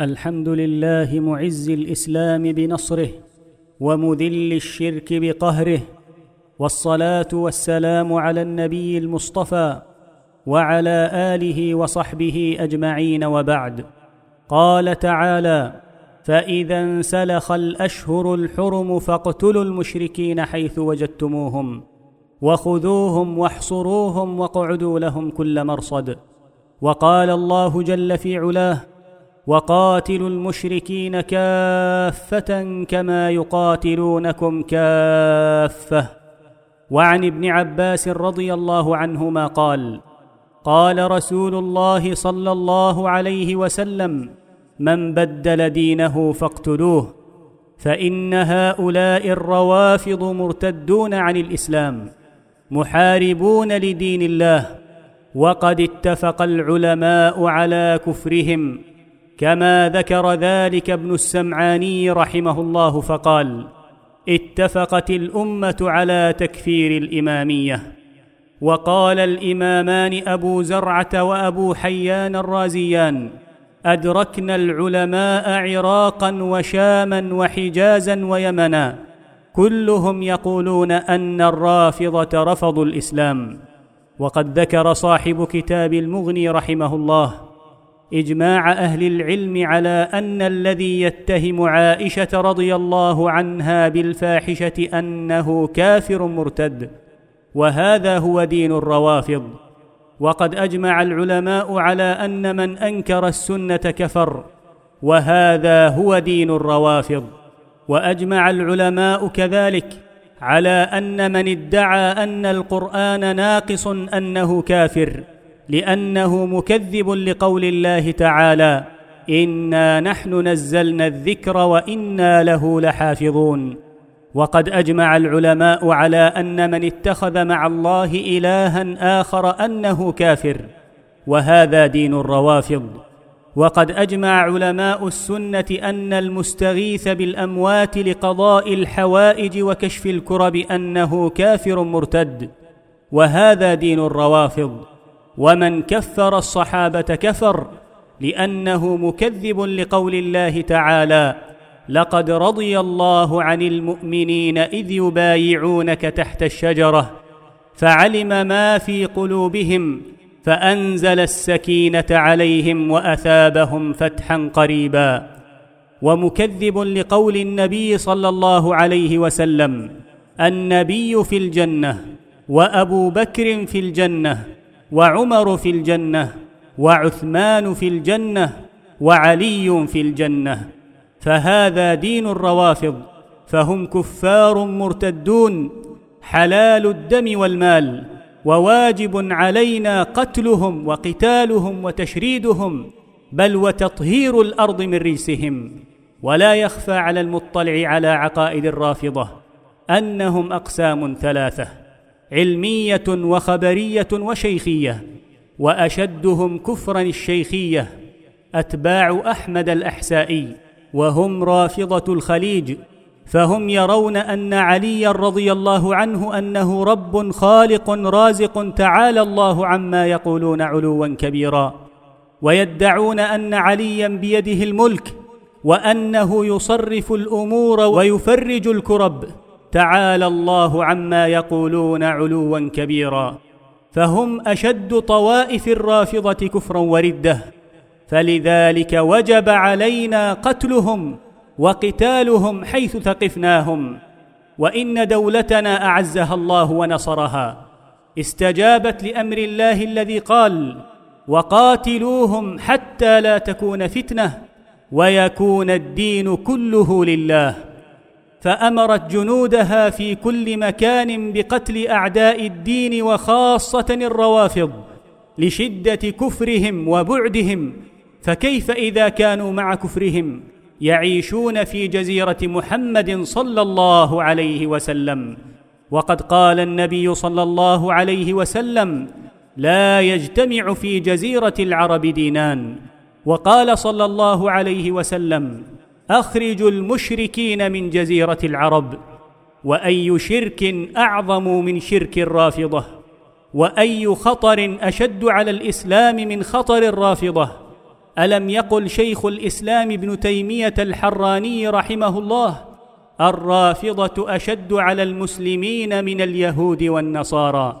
الحمد لله معز الإسلام بنصره ومذل الشرك بقهره والصلاة والسلام على النبي المصطفى وعلى آله وصحبه أجمعين وبعد. قال تعالى فإذا انسلخ الأشهر الحرم فاقتلوا المشركين حيث وجدتموهم وخذوهم واحصروهم واقعدوا لهم كل مرصد. وقال الله جل في علاه وقاتلوا المشركين كافة كما يقاتلونكم كافة. وعن ابن عباس رضي الله عنهما قال قال رسول الله صلى الله عليه وسلم من بدل دينه فاقتلوه فإن هؤلاء الروافض مرتدون عن الإسلام محاربون لدين الله وقد اتفق العلماء على كفرهم كما ذكر ذلك ابن السمعاني رحمه الله فقال اتفقت الأمة على تكفير الإمامية. وقال الإمامان أبو زرعة وأبو حيان الرازيان أدركنا العلماء عراقا وشاما وحجازا ويمنا. كلهم يقولون أن الرافضة رفضوا الإسلام. وقد ذكر صاحب كتاب المغني رحمه الله إجماع أهل العلم على أن الذي يتهم عائشة رضي الله عنها بالفاحشة أنه كافر مرتد وهذا هو دين الروافض. وقد أجمع العلماء على أن من أنكر السنة كفر وهذا هو دين الروافض. وأجمع العلماء كذلك على أن من ادعى أن القرآن ناقص أنه كافر. لأنه مكذب لقول الله تعالى إنا نحن نزلنا الذكر وإنا له لحافظون. وقد أجمع العلماء على أن من اتخذ مع الله الها آخر أنه كافر وهذا دين الروافض. وقد أجمع علماء السنة أن المستغيث بالأموات لقضاء الحوائج وكشف الكرب أنه كافر مرتد وهذا دين الروافض. ومن كفر الصحابة كفر لأنه مكذب لقول الله تعالى لقد رضي الله عن المؤمنين إذ يبايعونك تحت الشجرة فعلم ما في قلوبهم فأنزل السكينة عليهم وأثابهم فتحا قريبا ومكذب لقول النبي صلى الله عليه وسلم النبي في الجنة وأبو بكر في الجنة وعمر في الجنة وعثمان في الجنة وعلي في الجنة. فهذا دين الروافض فهم كفار مرتدون حلال الدم والمال وواجب علينا قتلهم وقتالهم وتشريدهم بل وتطهير الأرض من ريسهم. ولا يخفى على المطلع على عقائد الرافضة أنهم أقسام ثلاثة. علمية وخبرية وشيخية وأشدهم كفرا الشيخية أتباع أحمد الأحسائي وهم رافضة الخليج فهم يرون أن عليا رضي الله عنه أنه رب خالق رازق تعالى الله عما يقولون علوا كبيرا ويدعون أن عليا بيده الملك وأنه يصرف الأمور ويفرج الكرب. تعالى الله عما يقولون علوا كبيرا فهم أشد طوائف الرافضة كفرا وردة فلذلك وجب علينا قتلهم وقتالهم حيث ثقفناهم وإن دولتنا أعزها الله ونصرها استجابت لأمر الله الذي قال وقاتلوهم حتى لا تكون فتنة ويكون الدين كله لله فأمرت جنودها في كل مكان بقتل أعداء الدين وخاصة الروافض لشدة كفرهم وبعدهم فكيف إذا كانوا مع كفرهم يعيشون في جزيرة محمد صلى الله عليه وسلم؟ وقد قال النبي صلى الله عليه وسلم لا يجتمع في جزيرة العرب دينان وقال صلى الله عليه وسلم اخرجوا المشركين من جزيرة العرب وأي شرك أعظم من شرك الرافضة وأي خطر أشد على الإسلام من خطر الرافضة. ألم يقل شيخ الإسلام ابن تيمية الحراني رحمه الله الرافضة أشد على المسلمين من اليهود والنصارى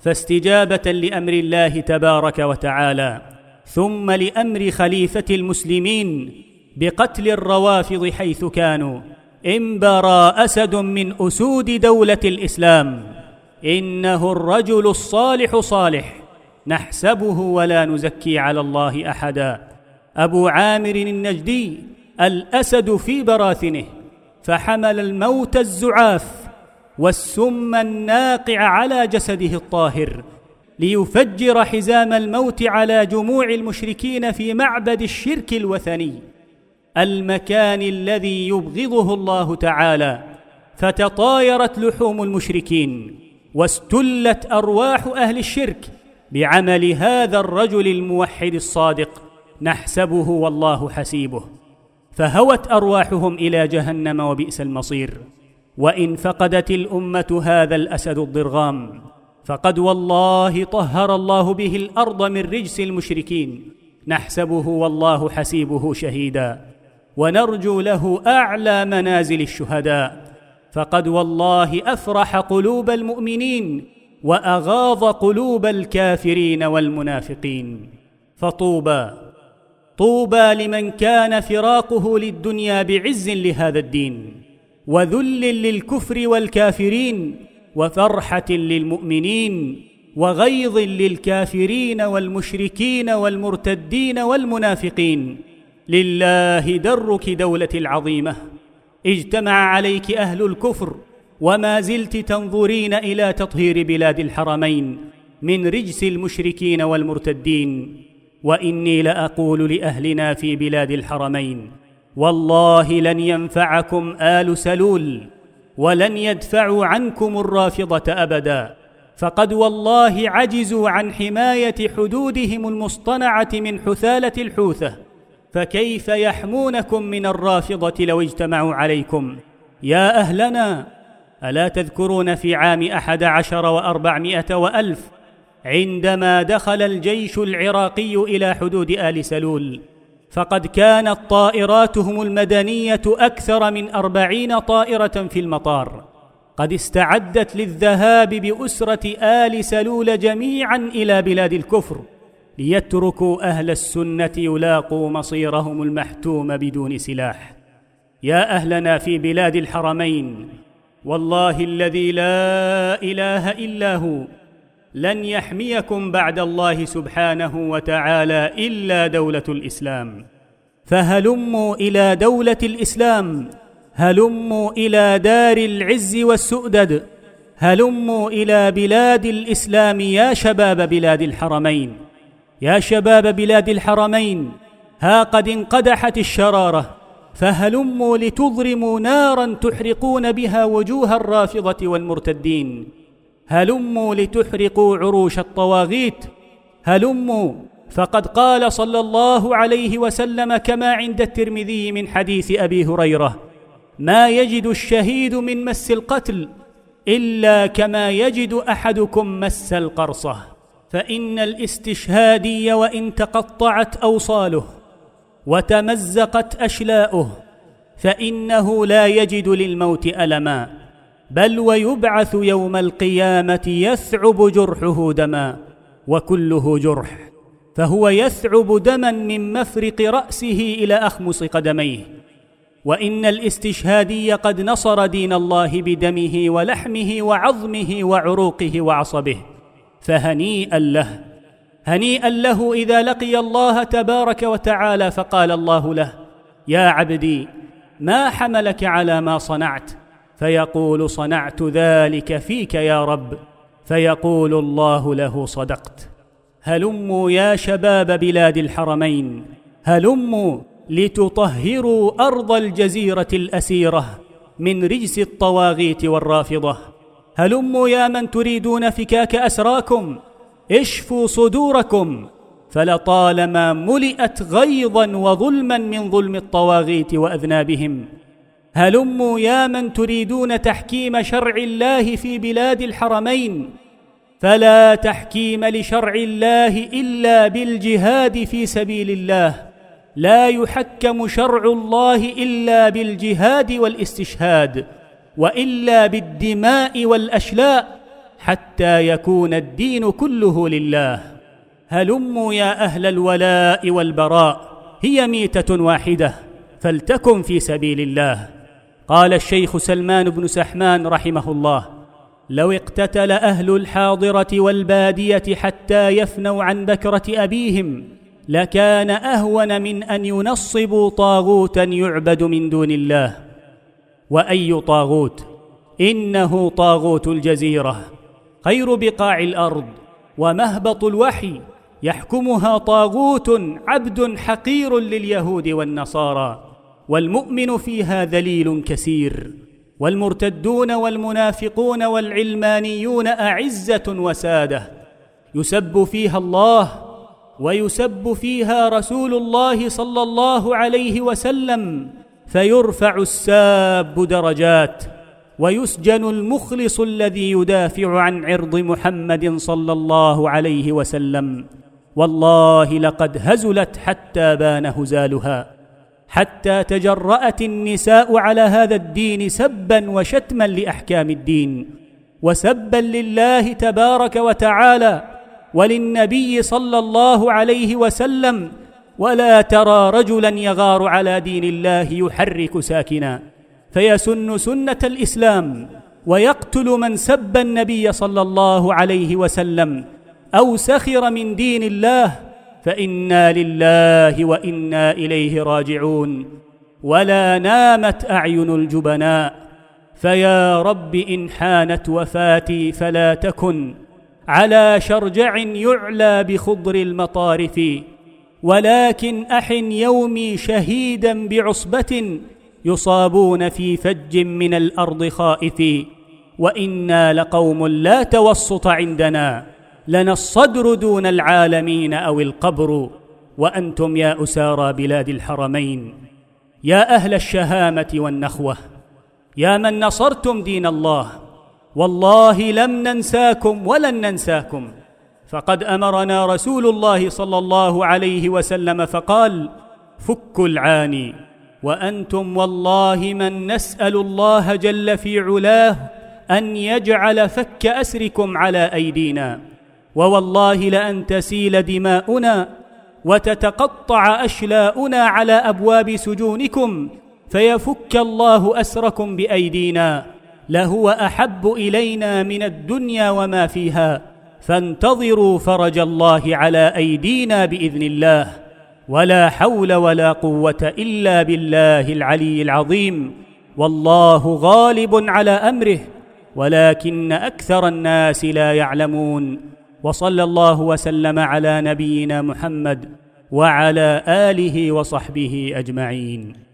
فاستجابة لأمر الله تبارك وتعالى ثم لأمر خليفة المسلمين بقتل الروافض حيث كانوا. انبرى أسد من أسود دولة الإسلام. إنه الرجل الصالح صالح. نحسبه ولا نزكي على الله أحدا. أبو عامر النجدي الأسد في براثنه. فحمل الموت الزعاف والسم الناقع على جسده الطاهر. ليفجر حزام الموت على جموع المشركين في معبد الشرك الوثني. المكان الذي يبغضه الله تعالى فتطايرت لحوم المشركين واستلت أرواح أهل الشرك بعمل هذا الرجل الموحد الصادق نحسبه والله حسيبه. فهوت أرواحهم إلى جهنم وبئس المصير. وإن فقدت الأمة هذا الأسد الضرغام فقد والله طهر الله به الأرض من رجس المشركين نحسبه والله حسيبه شهيدا. ونرجو له أعلى منازل الشهداء. فقد والله أفرح قلوب المؤمنين واغاض قلوب الكافرين والمنافقين. فطوبى طوبى لمن كان فراقه للدنيا بعز لهذا الدين وذل للكفر والكافرين وفرحة للمؤمنين وغيظ للكافرين والمشركين والمرتدين والمنافقين. لله درك دوله العظيمة. اجتمع عليك أهل الكفر وما زلت تنظرين إلى تطهير بلاد الحرمين من رجس المشركين والمرتدين. وإني لأقول لأهلنا في بلاد الحرمين والله لن ينفعكم آل سلول ولن يدفعوا عنكم الرافضة أبدا. فقد والله عجزوا عن حماية حدودهم المصطنعة من حثالة الحوثة. فكيف يحمونكم من الرافضة لو اجتمعوا عليكم؟ يا أهلنا ألا تذكرون في عام أحد عشر وأربعمائة وألف عندما دخل الجيش العراقي إلى حدود آل سلول؟ فقد كانت طائراتهم المدنية أكثر من أربعين طائرة في المطار. قد استعدت للذهاب بأسرة آل سلول جميعا إلى بلاد الكفر. ليتركوا أهل السنة يلاقوا مصيرهم المحتوم بدون سلاح. يا أهلنا في بلاد الحرمين والله الذي لا إله إلا هو لن يحميكم بعد الله سبحانه وتعالى إلا دولة الإسلام. فهلموا إلى دولة الإسلام هلموا إلى دار العز والسؤدد هلموا إلى بلاد الإسلام يا شباب بلاد الحرمين. يا شباب بلاد الحرمين ها قد انقدحت الشرارة فهلموا لتضرموا نارا تحرقون بها وجوه الرافضة والمرتدين. هلموا لتحرقوا عروش الطواغيت هلموا. فقد قال صلى الله عليه وسلم كما عند الترمذي من حديث أبي هريرة ما يجد الشهيد من مس القتل إلا كما يجد أحدكم مس القرصة. فإن الاستشهادي وإن تقطعت أوصاله وتمزقت أشلاؤه فإنه لا يجد للموت ألما بل ويبعث يوم القيامة يثعب جرحه دما وكله جرح فهو يثعب دما من مفرق رأسه إلى أخمص قدميه. وإن الاستشهادي قد نصر دين الله بدمه ولحمه وعظمه وعروقه وعصبه. فهنيئا له. هنيئا له إذا لقي الله تبارك وتعالى فقال الله له يا عبدي ما حملك على ما صنعت؟ فيقول صنعت ذلك فيك يا رب. فيقول الله له صدقت. هلموا يا شباب بلاد الحرمين. هلموا لتطهروا أرض الجزيرة الأسيرة من رجس الطواغيت والرافضة. هلموا يا من تريدون فكاك أسراكم اشفوا صدوركم. فلطالما ملئت غيظا وظلما من ظلم الطواغيت وأذنابهم. هلموا يا من تريدون تحكيم شرع الله في بلاد الحرمين. فلا تحكيم لشرع الله إلا بالجهاد في سبيل الله. لا يحكم شرع الله إلا بالجهاد والاستشهاد. وإلا بالدماء والأشلاء حتى يكون الدين كله لله. هلموا يا أهل الولاء والبراء هي ميتة واحدة فلتكن في سبيل الله. قال الشيخ سلمان بن سحمان رحمه الله لو اقتتل أهل الحاضرة والبادية حتى يفنوا عن بكرة أبيهم لكان أهون من أن ينصبوا طاغوتا يعبد من دون الله. وأي طاغوت. إنه طاغوت الجزيرة. خير بقاع الأرض ومهبط الوحي. يحكمها طاغوت عبد حقير لليهود والنصارى. والمؤمن فيها ذليل كثير. والمرتدون والمنافقون والعلمانيون أعزة وسادة. يسب فيها الله ويسب فيها رسول الله صلى الله عليه وسلم. فيرفع الساب درجات ويسجن المخلص الذي يدافع عن عرض محمد صلى الله عليه وسلم. والله لقد هزلت حتى بان هزالها. حتى تجرأت النساء على هذا الدين سبا وشتما لأحكام الدين. وسبا لله تبارك وتعالى وللنبي صلى الله عليه وسلم ولا ترى رجلا يغار على دين الله يحرك ساكنا فيسن سنة الإسلام ويقتل من سب النبي صلى الله عليه وسلم أو سخر من دين الله فإنا لله وإنا إليه راجعون. ولا نامت أعين الجبناء فيا رب إن حانت وفاتي فلا تكن على شرجع يعلى بخضر المطارف. ولكن أحن يومي شهيدا بعصبة يصابون في فج من الأرض خائفي وإنا لقوم لا توسط عندنا. لنا الصدر دون العالمين أو القبر. وأنتم يا أسارى بلاد الحرمين. يا أهل الشهامة والنخوة. يا من نصرتم دين الله. والله لم ننساكم ولن ننساكم. فقد أمرنا رسول الله صلى الله عليه وسلم فقال فكوا العاني وأنتم والله من نسأل الله جل في علاه أن يجعل فك أسركم على أيدينا ووالله لأن تسيل دماؤنا وتتقطع أشلاؤنا على أبواب سجونكم فيفك الله أسركم بأيدينا لهو أحب إلينا من الدنيا وما فيها. فانتظروا فرج الله على أيدينا بإذن الله ولا حول ولا قوة إلا بالله العلي العظيم. والله غالب على أمره ولكن أكثر الناس لا يعلمون. وصلى الله وسلم على نبينا محمد وعلى آله وصحبه أجمعين.